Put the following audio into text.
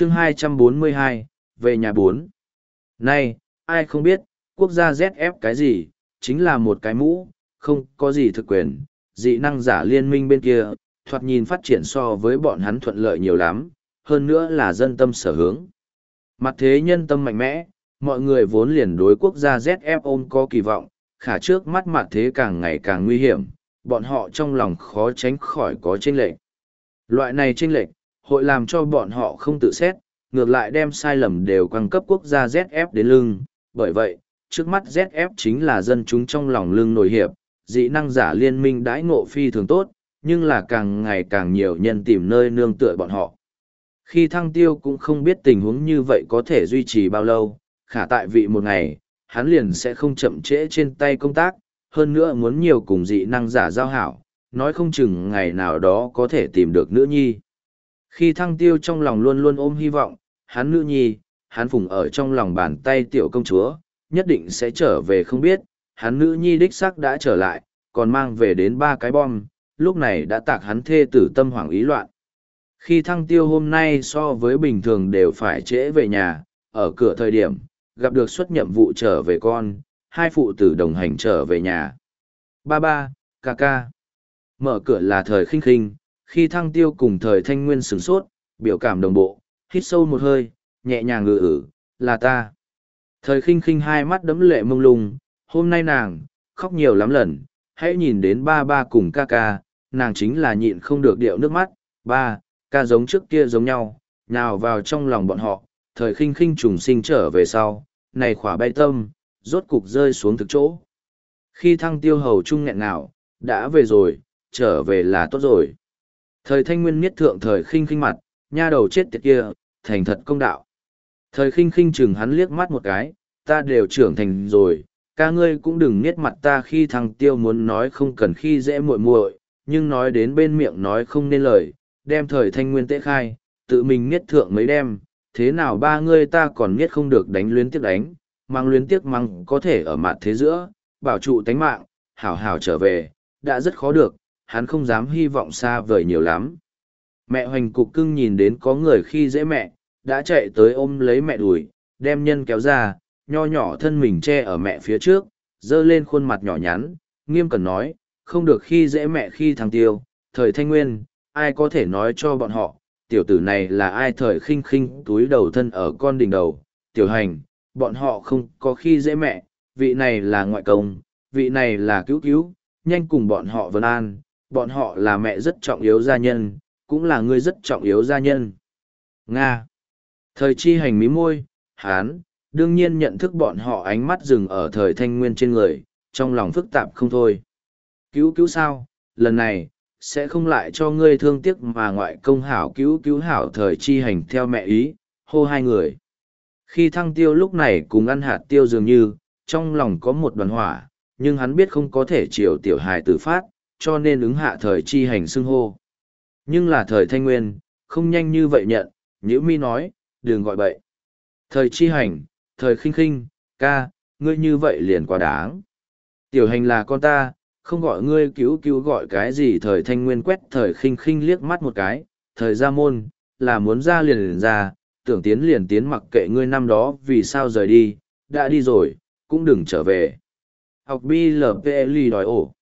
chương 242, về nhà 4. Nay, ai không biết, quốc gia ZF cái gì, chính là một cái mũ, không có gì thực quyền, dị năng giả liên minh bên kia, thoạt nhìn phát triển so với bọn hắn thuận lợi nhiều lắm, hơn nữa là dân tâm sở hướng. Mặt thế nhân tâm mạnh mẽ, mọi người vốn liền đối quốc gia ZF ôm có kỳ vọng, khả trước mắt mặt thế càng ngày càng nguy hiểm, bọn họ trong lòng khó tránh khỏi có chênh lệch. Loại này chênh lệch, hội làm cho bọn họ không tự xét, ngược lại đem sai lầm đều quăng cấp quốc gia ZF đến lưng, bởi vậy, trước mắt ZF chính là dân chúng trong lòng lưng nổi hiệp, dị năng giả liên minh đãi ngộ phi thường tốt, nhưng là càng ngày càng nhiều nhân tìm nơi nương tựa bọn họ. Khi thăng tiêu cũng không biết tình huống như vậy có thể duy trì bao lâu, khả tại vị một ngày, hắn liền sẽ không chậm trễ trên tay công tác, hơn nữa muốn nhiều cùng dị năng giả giao hảo, nói không chừng ngày nào đó có thể tìm được nữ nhi. Khi thăng tiêu trong lòng luôn luôn ôm hy vọng, hắn nữ nhi, hắn phùng ở trong lòng bàn tay tiểu công chúa, nhất định sẽ trở về không biết, hắn nữ nhi đích sắc đã trở lại, còn mang về đến ba cái bom, lúc này đã tạc hắn thê tử tâm hoảng ý loạn. Khi thăng tiêu hôm nay so với bình thường đều phải trễ về nhà, ở cửa thời điểm, gặp được xuất nhiệm vụ trở về con, hai phụ tử đồng hành trở về nhà. Ba ba, ca ca. Mở cửa là thời khinh khinh, khi thăng tiêu cùng thời thanh nguyên sửng sốt, biểu cảm đồng bộ, hít sâu một hơi, nhẹ nhàng ngự ử, là ta. Thời khinh khinh hai mắt đấm lệ mông lung, hôm nay nàng, khóc nhiều lắm lần, hãy nhìn đến ba ba cùng ca ca, nàng chính là nhịn không được điệu nước mắt, ba, ca giống trước kia giống nhau, nào vào trong lòng bọn họ, thời khinh khinh trùng sinh trở về sau, này khỏa bay tâm, rốt cục rơi xuống thực chỗ. Khi thăng tiêu hầu trung nghẹn nào, đã về rồi, trở về là tốt rồi. Thời thanh nguyên miết thượng thời khinh khinh mặt, nha đầu chết tiệt kia, thành thật công đạo. Thời khinh khinh chừng hắn liếc mắt một cái, ta đều trưởng thành rồi, ca ngươi cũng đừng niết mặt ta khi thằng tiêu muốn nói không cần khi dễ muội muội, nhưng nói đến bên miệng nói không nên lời, đem thời thanh nguyên tế khai, tự mình niết thượng mấy đem, thế nào ba ngươi ta còn niết không được đánh luyến tiếc đánh, mang luyến tiếc mang có thể ở mặt thế giữa, bảo trụ tánh mạng, hảo hảo trở về, đã rất khó được, hắn không dám hy vọng xa vời nhiều lắm. Mẹ hoành cục cưng nhìn đến có người khi dễ mẹ, đã chạy tới ôm lấy mẹ đùi, đem nhân kéo ra, nho nhỏ thân mình che ở mẹ phía trước, dơ lên khuôn mặt nhỏ nhắn, nghiêm cẩn nói, không được khi dễ mẹ khi thằng tiêu, thời thanh nguyên, ai có thể nói cho bọn họ, tiểu tử này là ai thời khinh khinh túi đầu thân ở con đỉnh đầu, tiểu hành, bọn họ không có khi dễ mẹ, vị này là ngoại công, vị này là cứu cứu, nhanh cùng bọn họ vân an, bọn họ là mẹ rất trọng yếu gia nhân, cũng là người rất trọng yếu gia nhân. Nga Thời chi hành mí môi, hán, đương nhiên nhận thức bọn họ ánh mắt dừng ở thời thanh nguyên trên người, trong lòng phức tạp không thôi. Cứu cứu sao, lần này, sẽ không lại cho ngươi thương tiếc mà ngoại công hảo cứu cứu hảo thời chi hành theo mẹ ý, hô hai người. Khi thăng tiêu lúc này cùng ăn hạt tiêu dường như, trong lòng có một đoàn hỏa, nhưng hắn biết không có thể chiều tiểu hài tử phát, cho nên ứng hạ thời chi hành xưng hô. Nhưng là thời thanh nguyên, không nhanh như vậy nhận, Nhữ mi nói, đừng gọi bậy. Thời chi hành, thời khinh khinh, ca, ngươi như vậy liền quá đáng. Tiểu hành là con ta, không gọi ngươi cứu cứu gọi cái gì thời thanh nguyên quét thời khinh khinh liếc mắt một cái, thời ra môn, là muốn ra liền liền ra, tưởng tiến liền tiến mặc kệ ngươi năm đó vì sao rời đi, đã đi rồi, cũng đừng trở về. Học BLPLI đòi ổ.